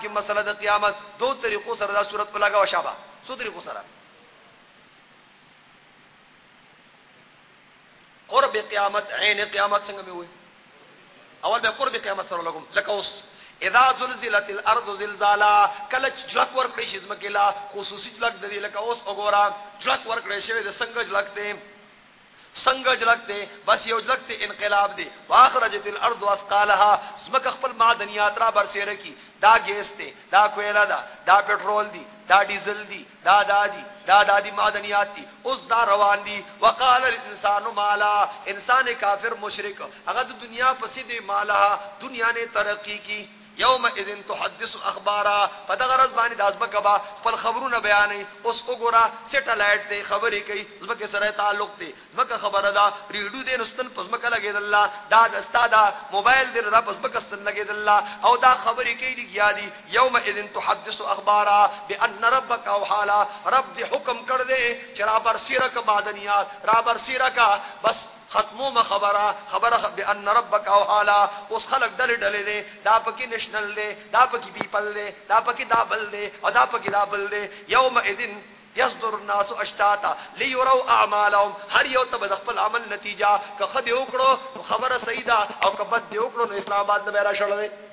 کی مسله د قیامت دو طریقو سره دا صورت په لگا وشابه. سو طریقو سره؟ قرب قیامت عین قیامت څنګه مې وي اول به قرب قیامت سره لګم لکه اوس. اذا زلزلت الارض زلزالا کله جلک ور کړی شي زمکلا خصوصي جلک د دې لکه اوس وګورا جلک ور کړی شي د څنګه جلک دی څنګه جلک دی بس یو جلک دی انقلاب دی واخرجت الارض اثقالها زمک خپل معدنیات را برسېره کی۔ دا ګیس دی دا کویلا دا دا پټرول دی، دا ډیزل دی، دا دادی دا دادی معدنیات دی۔ اوس دا روان دي وقال الانسان مالا۔ انسان کافر مشرک۔ هغه د دنیا پسې دی مالا، دنیا نے ترقی کی۔ یوم اذن تحدث اخبارا فدغرز باندې د ازبک با خپل خبرونه بیانې اوس وګورا سټلایټ دی خبرې کوي ازبک سره تعلق دی زمکه خبره ده ریډیو دې نستن پزمکه لګید الله دا د استادا موبایل دې دا پزمکه ستن لګید الله او دا خبرې کوي دی گیا دی یوم اذن تحدث اخبارا بان ربک او حالا، رب دې حکم کړ دې چې را بر سیرک را بر سیرک بس ختمو ما خبره خبره بان ربک او حالا، اوس خلق ډلې ډلې دي، دا پکې نشنل دي، دا پکې پیپل دي، دا پکې دا بل دي، او دا پکې دا بل دي. یوم اذن یصدر الناس اشتاتا ليروا اعمالهم. هر یو ته خپل عمل نتیجا که خدي وکړو خبره سیدا او که بد دی وکړو، نو اسلام آباد نه بیره شړل هر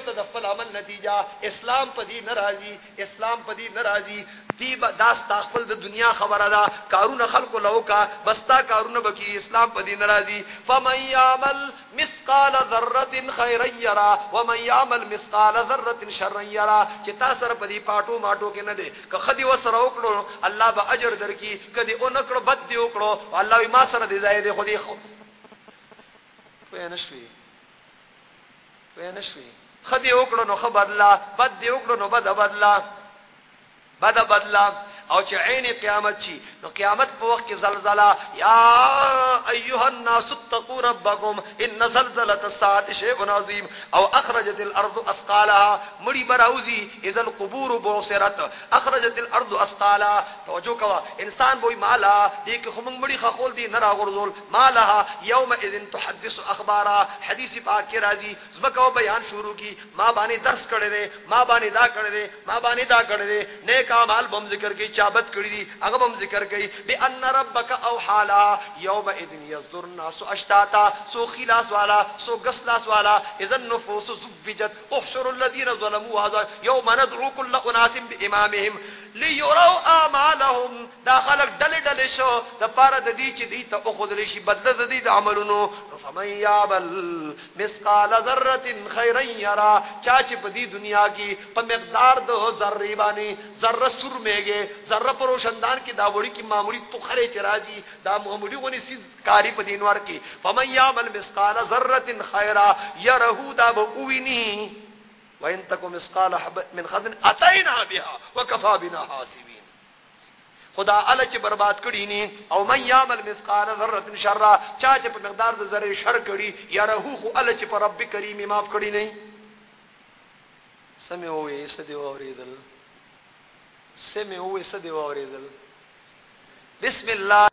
یو ته د خپل عمل نتیجه اسلام په دې ناراضي اسلام په دې ناراضي دی با داستا خپل د دنیا خبره ده. کارونه خلق لوکا بستا کارونه بکی اسلام په دې ناراضي فمن يعمل مثقال ذره خيرا يرى ومن يعمل مثقال ذره شرا يرى چې تاسو سره په دې پاټو ماټو کې نه دي که خدي وسره وکړو الله به اجر درکې کدي اونکړو بد دی وکړو. الله ما سره دې ځای دې خودي خو په نشوي په نشوي خدي وکړو نو خبرلا بد دی وکړو نو بد بدلا بد بدلا او چې عین قیامت شي نو قیامت په وخت کې زلزلہ یا ایها الناس اتقوا ربکم ان زلزلة الساعه شیء عظیم او اخرجت الارض اثقالها مړي براوزی اذا القبور بعثرت. اخرجت الارض اثقالها توجه کوا. انسان وای مالا. دې کې هم مړي خول دي نه راغورځول مالها یوم اذن تحدث اخبارا. حدیث پاک کې راځي زبکو بیان شروع کی. ما باندې درس کړي دي ما باندې دا کړي دي ما باندې دا کړي دي نیک اعمال بم ذکر کې چابت کړی دي هغه هم ذکر کوي بان ربک او حالا یوم اذن یزر الناس اشتاتا، سو خلاص والا، سو غسلاس والا، اذا النفوس زبجت احشر الذين ظلموا هذا يوم ندعو كل اناس بامامهم ليروا اعمال خلق ډلې ډلې شو د پاره د دې چې دې ته او خود لشي بدله د دې د عملونو. فمن يعمل مثقال ذره خيرا يرى چا چې په دې دنیا کې په مقدار د ذره باندې ذره سر میږي ذره پر روشندان کې دا وړي کې معمولی پخره چراجي دا معمولی ونی سیز کاری په دینوار کې. فمن يعمل مثقال ذره خيرا يره دا بوینی وان تکو مثقال حبه من خردل اتینا بها وكفى بنا حاسبين خدا ال چې برباد کړی ني. او من يعمل مثقال ذره شر چا چې په مقدار د ذره شر کړی یا رهو خو ال چې په رب کریم معاف کړی نه سمې وې سدي اوریدل سمې وې سدي اوریدل بسم الله.